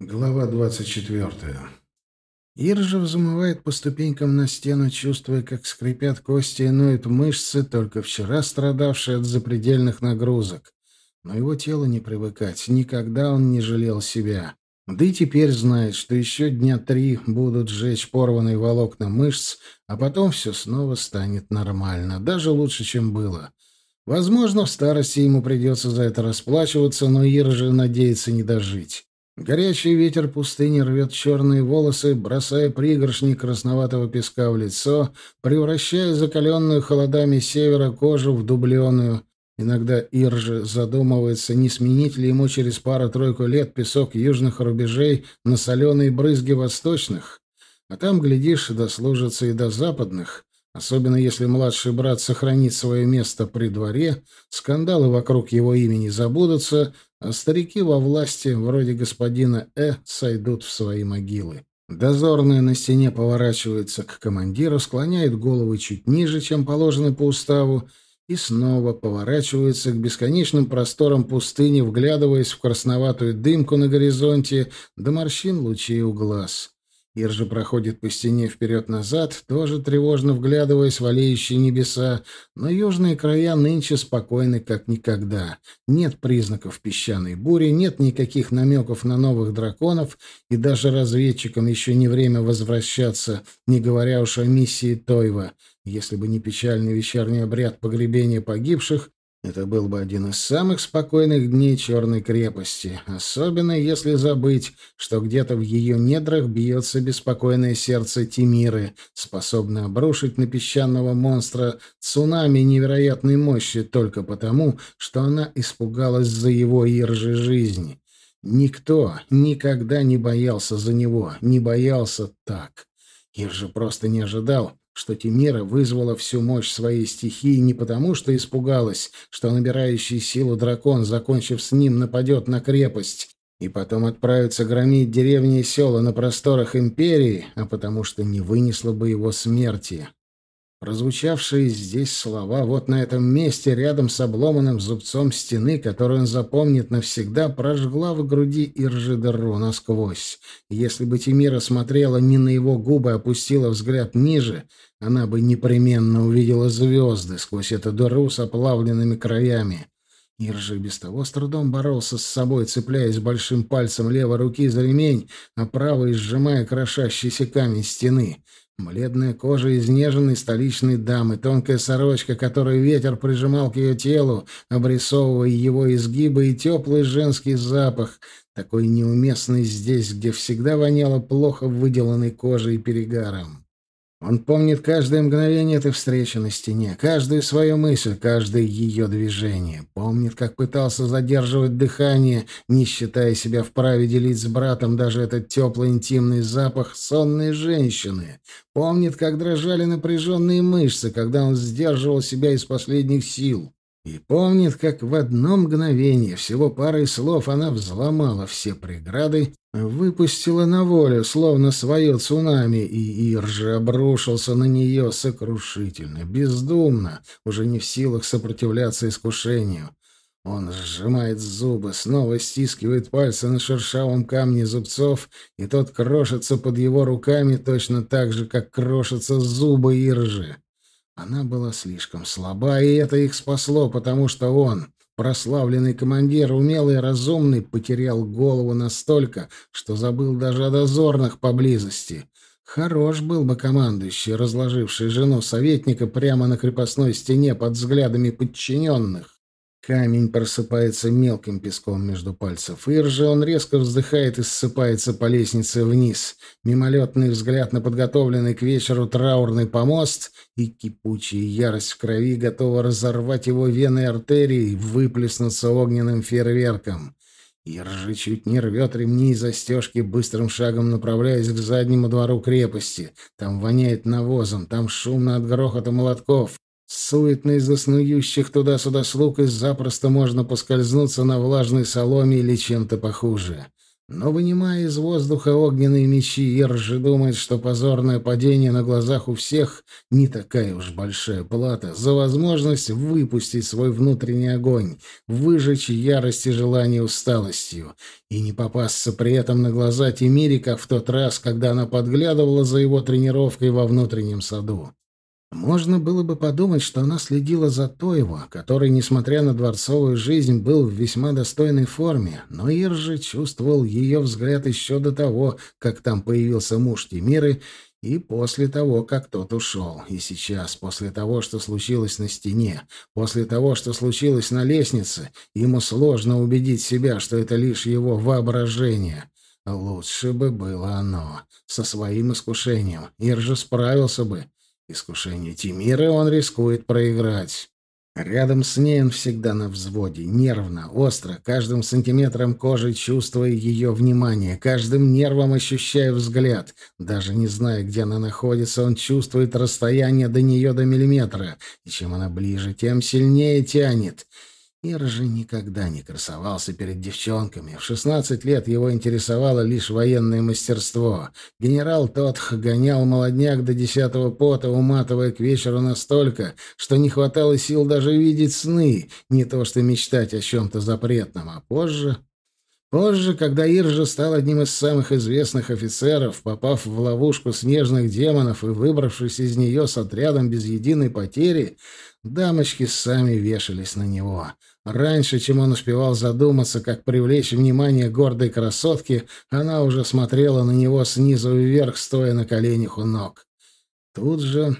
Глава двадцать четвертая. Иржа взмывает по ступенькам на стену, чувствуя, как скрипят кости и ноют мышцы, только вчера страдавшие от запредельных нагрузок. Но его тело не привыкать, никогда он не жалел себя. Да и теперь знает, что еще дня три будут сжечь порванные волокна мышц, а потом все снова станет нормально, даже лучше, чем было. Возможно, в старости ему придется за это расплачиваться, но Иржа надеется не дожить. Горячий ветер пустыни рвет черные волосы, бросая пригоршни красноватого песка в лицо, превращая закаленную холодами севера кожу в дубленую. Иногда Иржи задумывается, не сменить ли ему через пару-тройку лет песок южных рубежей на соленые брызги восточных. А там, глядишь, дослужится и до западных. Особенно если младший брат сохранит свое место при дворе, скандалы вокруг его имени забудутся, а старики во власти, вроде господина Э, сойдут в свои могилы. Дозорная на стене поворачивается к командиру, склоняет голову чуть ниже, чем положено по уставу, и снова поворачивается к бесконечным просторам пустыни, вглядываясь в красноватую дымку на горизонте до морщин лучей у глаз. Иржа проходит по стене вперед-назад, тоже тревожно вглядываясь в олеющие небеса, но южные края нынче спокойны, как никогда. Нет признаков песчаной бури, нет никаких намеков на новых драконов, и даже разведчикам еще не время возвращаться, не говоря уж о миссии Тойва. Если бы не печальный вечерний обряд погребения погибших, это был бы один из самых спокойных дней Черной крепости, особенно если забыть, что где-то в ее недрах бьется беспокойное сердце Тимиры, способное обрушить на песчаного монстра цунами невероятной мощи только потому, что она испугалась за его иржи жизни. Никто никогда не боялся за него, не боялся так. Иржи просто не ожидал, что Тимира вызвала всю мощь своей стихии не потому, что испугалась, что набирающий силу дракон, закончив с ним, нападет на крепость и потом отправится громить деревни и села на просторах империи, а потому что не вынесла бы его смерти. Прозвучавшие здесь слова вот на этом месте, рядом с обломанным зубцом стены, который он запомнит навсегда, прожгла в груди Иржидеру насквозь. Если бы Тимира смотрела не на его губы, а опустила взгляд ниже, она бы непременно увидела звезды сквозь эту дыру с оплавленными краями. Иржи без того с трудом боролся с собой, цепляясь большим пальцем левой руки за ремень, а правой сжимая крошащийся камень стены. Бледная кожа изнеженной столичной дамы, тонкая сорочка, которую ветер прижимал к ее телу, обрисовывая его изгибы, и теплый женский запах, такой неуместный здесь, где всегда воняло плохо выделанной кожей и перегаром. Он помнит каждое мгновение этой встречи на стене, каждую свою мысль, каждое ее движение. Помнит, как пытался задерживать дыхание, не считая себя вправе делить с братом даже этот теплый интимный запах сонной женщины. Помнит, как дрожали напряженные мышцы, когда он сдерживал себя из последних сил. И помнит, как в одно мгновение, всего парой слов, она взломала все преграды, выпустила на волю, словно свое цунами, и Иржи обрушился на нее сокрушительно, бездумно, уже не в силах сопротивляться искушению. Он сжимает зубы, снова стискивает пальцы на шершавом камне зубцов, и тот крошится под его руками точно так же, как крошатся зубы Иржи. Она была слишком слаба, и это их спасло, потому что он, прославленный командир, умелый и разумный, потерял голову настолько, что забыл даже о дозорных поблизости. Хорош был бы командующий, разложивший жену советника прямо на крепостной стене под взглядами подчиненных. Камень просыпается мелким песком между пальцев. Иржи он резко вздыхает и ссыпается по лестнице вниз. Мимолетный взгляд на подготовленный к вечеру траурный помост и кипучая ярость в крови готова разорвать его вены и артерии, выплеснуться огненным фейерверком. Иржи чуть не рвет ремни и застежки, быстрым шагом направляясь к заднему двору крепости. Там воняет навозом, там шумно от грохота молотков. Суетно из-за снующих туда-сюда слуг и запросто можно поскользнуться на влажной соломе или чем-то похуже. Но, вынимая из воздуха огненные мечи, Иржи думает, что позорное падение на глазах у всех не такая уж большая плата за возможность выпустить свой внутренний огонь, выжечь ярость и желание усталостью, и не попасться при этом на глаза Тимири, как в тот раз, когда она подглядывала за его тренировкой во внутреннем саду. Можно было бы подумать, что она следила за Тоево, который, несмотря на дворцовую жизнь, был в весьма достойной форме, но Иржи чувствовал ее взгляд еще до того, как там появился муж Тимиры, и после того, как тот ушел. И сейчас, после того, что случилось на стене, после того, что случилось на лестнице, ему сложно убедить себя, что это лишь его воображение. Лучше бы было оно, со своим искушением. Иржи справился бы. Искушение Тимира он рискует проиграть. Рядом с ней он всегда на взводе, нервно, остро, каждым сантиметром кожи чувствуя ее внимание, каждым нервом ощущая взгляд. Даже не зная, где она находится, он чувствует расстояние до нее до миллиметра, и чем она ближе, тем сильнее тянет. Ир же никогда не красовался перед девчонками. В шестнадцать лет его интересовало лишь военное мастерство. Генерал Тотх гонял молодняк до десятого пота, уматывая к вечеру настолько, что не хватало сил даже видеть сны, не то что мечтать о чем-то запретном. А позже... Позже, когда Иржа стал одним из самых известных офицеров, попав в ловушку снежных демонов и выбравшись из нее с отрядом без единой потери, дамочки сами вешались на него. Раньше, чем он успевал задуматься, как привлечь внимание гордой красотки, она уже смотрела на него снизу вверх, стоя на коленях у ног. Тут же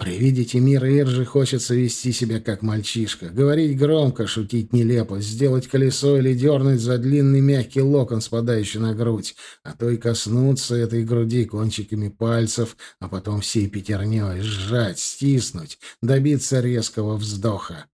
при виде Тимира Иржи хочется вести себя как мальчишка, говорить громко, шутить нелепо, сделать колесо или дернуть за длинный мягкий локон, спадающий на грудь, а то и коснуться этой груди кончиками пальцев, а потом всей пятерней сжать, стиснуть, добиться резкого вздоха.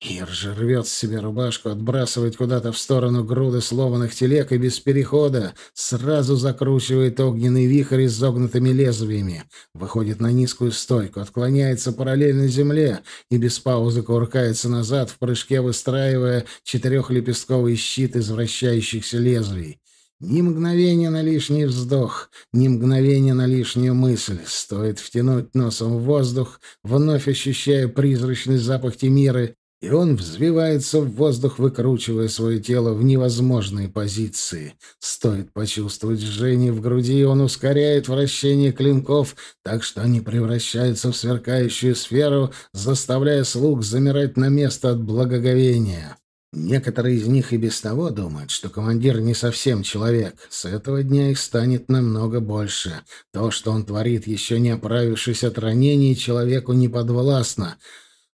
Ир же рвет с себя рубашку, отбрасывает куда-то в сторону груды сломанных телег и без перехода сразу закручивает огненный вихрь изогнутыми лезвиями, выходит на низкую стойку, отклоняется параллельно земле и без паузы кувыркается назад в прыжке, выстраивая четырехлепестковый щит из вращающихся лезвий. Ни мгновения на лишний вздох, ни мгновения на лишнюю мысль. Стоит втянуть носом в воздух, вновь ощущая призрачный запах Тимиры, и он взвивается в воздух, выкручивая свое тело в невозможные позиции. Стоит почувствовать жжение в груди, он ускоряет вращение клинков, так что они превращаются в сверкающую сферу, заставляя слуг замирать на место от благоговения. Некоторые из них и без того думают, что командир не совсем человек. С этого дня их станет намного больше. То, что он творит, еще не оправившись от ранений, человеку не подвластно —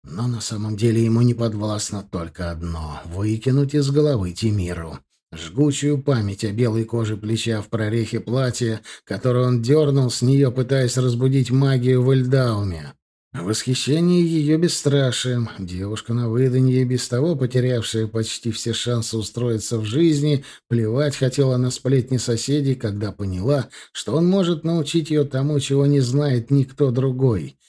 но на самом деле ему не подвластно только одно — выкинуть из головы Тимиру. Жгучую память о белой коже плеча в прорехе платья, которую он дернул с нее, пытаясь разбудить магию в Эльдауме. Восхищение ее бесстрашием. Девушка на выданье, без того потерявшая почти все шансы устроиться в жизни, плевать хотела на сплетни соседей, когда поняла, что он может научить ее тому, чего не знает никто другой —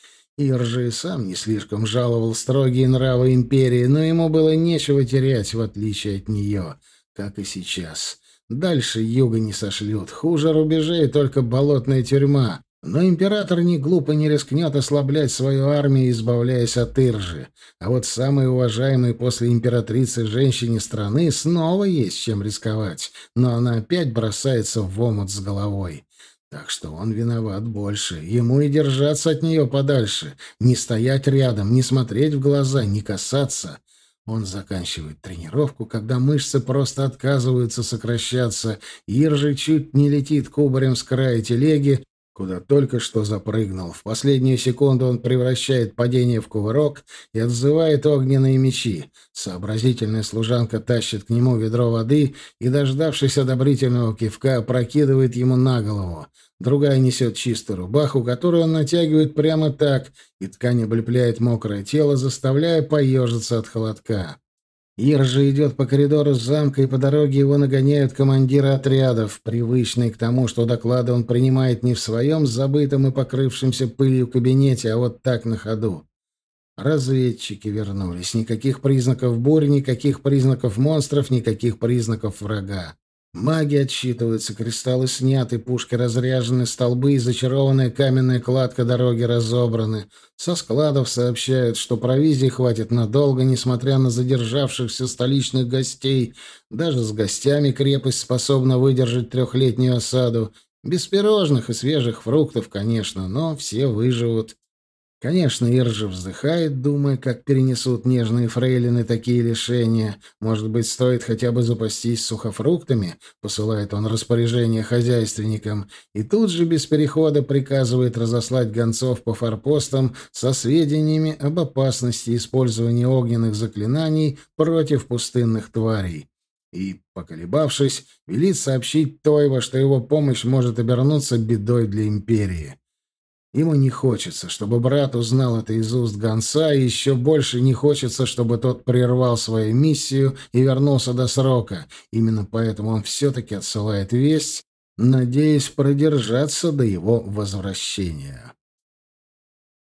Иржи сам не слишком жаловал строгие нравы империи, но ему было нечего терять, в отличие от нее, как и сейчас. Дальше юга не сошлют, хуже рубежей только болотная тюрьма. Но император ни глупо не рискнет ослаблять свою армию, избавляясь от Иржи. А вот самой уважаемой после императрицы женщине страны снова есть чем рисковать, но она опять бросается в омут с головой. Так что он виноват больше. Ему и держаться от нее подальше. Не стоять рядом, не смотреть в глаза, не касаться. Он заканчивает тренировку, когда мышцы просто отказываются сокращаться. Иржи чуть не летит кубарем с края телеги, куда только что запрыгнул. В последнюю секунду он превращает падение в кувырок и отзывает огненные мечи. Сообразительная служанка тащит к нему ведро воды и, дождавшись одобрительного кивка, опрокидывает ему на голову. Другая несет чистую рубаху, которую он натягивает прямо так, и ткань облепляет мокрое тело, заставляя поежиться от холодка. Ир же идет по коридору замка, и по дороге его нагоняют командиры отрядов, привычные к тому, что доклады он принимает не в своем забытом и покрывшемся пылью кабинете, а вот так на ходу. Разведчики вернулись. Никаких признаков бурь, никаких признаков монстров, никаких признаков врага. Маги отсчитываются, кристаллы сняты, пушки разряжены, столбы и зачарованная каменная кладка дороги разобраны. Со складов сообщают, что провизии хватит надолго, несмотря на задержавшихся столичных гостей. Даже с гостями крепость способна выдержать трехлетнюю осаду. Без пирожных и свежих фруктов, конечно, но все выживут. Конечно, Иржа вздыхает, думая, как перенесут нежные фрейлины такие лишения. Может быть, стоит хотя бы запастись сухофруктами, посылает он распоряжение хозяйственникам, и тут же без перехода приказывает разослать гонцов по форпостам со сведениями об опасности использования огненных заклинаний против пустынных тварей. И, поколебавшись, велит сообщить Тойва, что его помощь может обернуться бедой для империи. Ему не хочется, чтобы брат узнал это из уст гонца, и еще больше не хочется, чтобы тот прервал свою миссию и вернулся до срока. Именно поэтому он все-таки отсылает весть, надеясь продержаться до его возвращения.